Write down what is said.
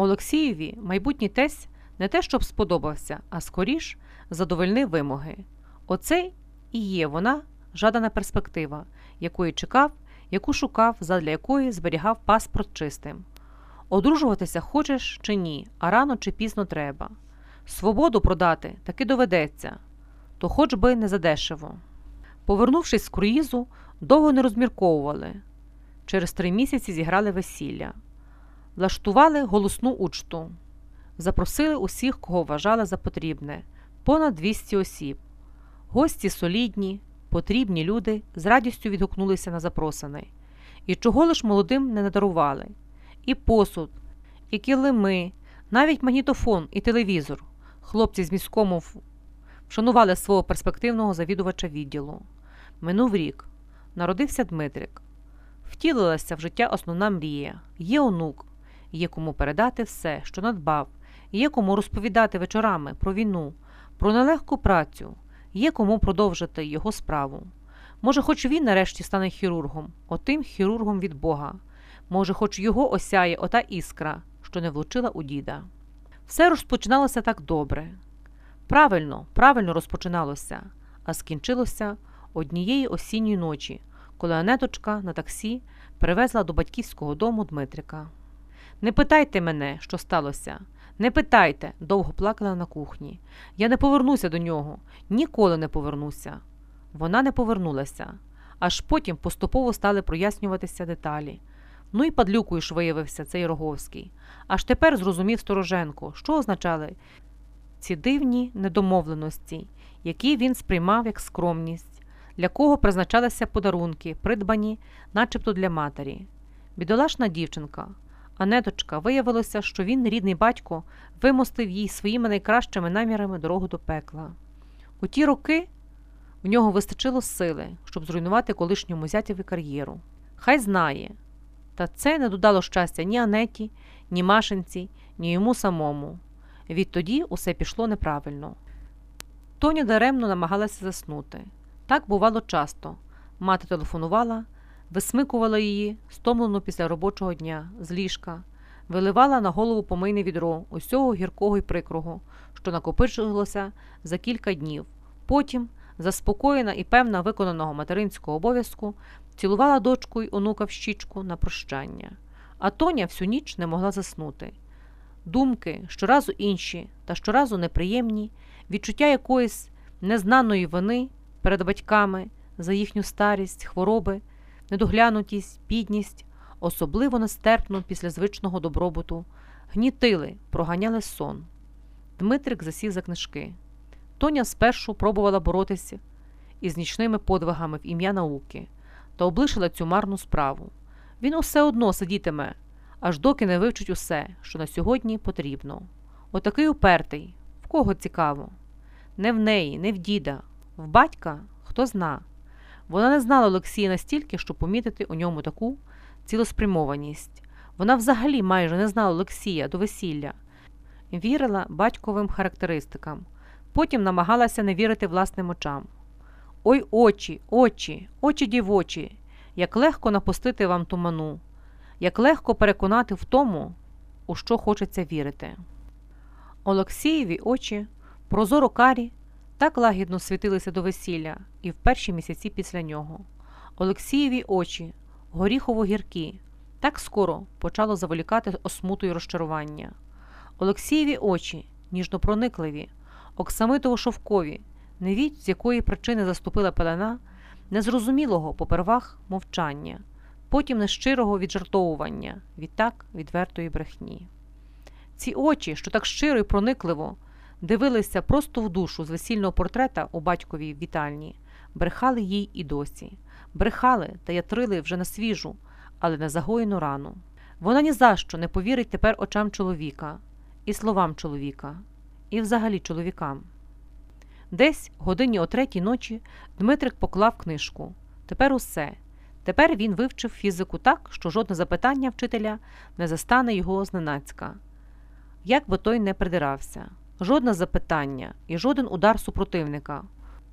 Олексієві майбутній тесть не те, щоб сподобався, а скоріш задовольнив вимоги. Оце і є вона жадана перспектива, якої чекав, яку шукав, задля якої зберігав паспорт чистим. Одружуватися хочеш чи ні, а рано чи пізно треба. Свободу продати таки доведеться, то хоч би не задешево. Повернувшись з круїзу, довго не розмірковували. Через три місяці зіграли весілля, влаштували голосну учту, запросили усіх, кого вважали за потрібне, понад 200 осіб. Гості солідні, потрібні люди з радістю відгукнулися на запросаний. І чого лиш молодим не надарували і посуд, і килими, навіть магнітофон і телевізор. Хлопці з міському вшанували свого перспективного завідувача відділу. Минув рік. Народився Дмитрик. Втілилася в життя основна мрія. Є онук, є кому передати все, що надбав, є кому розповідати вечорами про війну, про нелегку працю, є кому продовжити його справу. Може, хоч він нарешті стане хірургом, отим хірургом від Бога. Може, хоч його осяє ота іскра, що не влучила у діда. Все розпочиналося так добре. Правильно, правильно розпочиналося, а скінчилося однієї осінньої ночі, коли Анеточка на таксі привезла до батьківського дому Дмитрика. Не питайте мене, що сталося. Не питайте, довго плакала на кухні. Я не повернуся до нього, ніколи не повернуся. Вона не повернулася, аж потім поступово стали прояснюватися деталі. Ну і падлюкою ж виявився цей Роговський. Аж тепер зрозумів Стороженко, що означали ці дивні недомовленості, які він сприймав як скромність, для кого призначалися подарунки, придбані, начебто для матері. Бідолашна дівчинка. Анеточка виявилося, що він, рідний батько, вимостив їй своїми найкращими намірами дорогу до пекла. У ті роки в нього вистачило сили, щоб зруйнувати колишньому зятєві кар'єру. Хай знає. Та це не додало щастя ні Анеті, ні Машинці, ні йому самому. Відтоді усе пішло неправильно. Тоня даремно намагалася заснути. Так бувало часто. Мати телефонувала, висмикувала її, стомлену після робочого дня, з ліжка, виливала на голову помийне відро усього гіркого й прикрого, що накопичилося за кілька днів. Потім, заспокоєна і певна виконаного материнського обов'язку, цілувала дочку й онука в щічку на прощання. А Тоня всю ніч не могла заснути. Думки щоразу інші та щоразу неприємні, відчуття якоїсь незнаної вини перед батьками за їхню старість, хвороби, недоглянутість, бідність, особливо нестерпно після звичного добробуту, гнітили, проганяли сон. Дмитрик засів за книжки. Тоня спершу пробувала боротися із нічними подвигами в ім'я науки та облишила цю марну справу. Він усе одно сидітиме, аж доки не вивчить усе, що на сьогодні потрібно. Отакий упертий, в кого цікаво. Не в неї, не в діда, в батька хто зна. Вона не знала Олексія настільки, щоб помітити у ньому таку цілеспрямованість. Вона взагалі майже не знала Олексія до весілля, вірила батьковим характеристикам, потім намагалася не вірити власним очам. Ой очі, очі, очі дівочі, як легко напустити вам туману, як легко переконати в тому, у що хочеться вірити. Олексієві очі, прозоро карі, так лагідно світилися до весілля і в перші місяці після нього. Олексієві очі, горіхово гіркі, так скоро почало заволікати осмуту й розчарування. Олексієві очі, ніжнопроникливі, оксамитово шовкові, не від з якої причини заступила пелена, незрозумілого попервах мовчання, потім нещирого віджартовування, відтак відвертої брехні. Ці очі, що так щиро і проникливо дивилися просто в душу з весільного портрета у батьковій вітальні, брехали їй і досі, брехали та ятрили вже на свіжу, але не загоєну рану. Вона ні за що не повірить тепер очам чоловіка, і словам чоловіка, і взагалі чоловікам. Десь годині о третій ночі Дмитрик поклав книжку. Тепер усе. Тепер він вивчив фізику так, що жодне запитання вчителя не застане його зненацька. Як би той не придирався, жодне запитання і жоден удар супротивника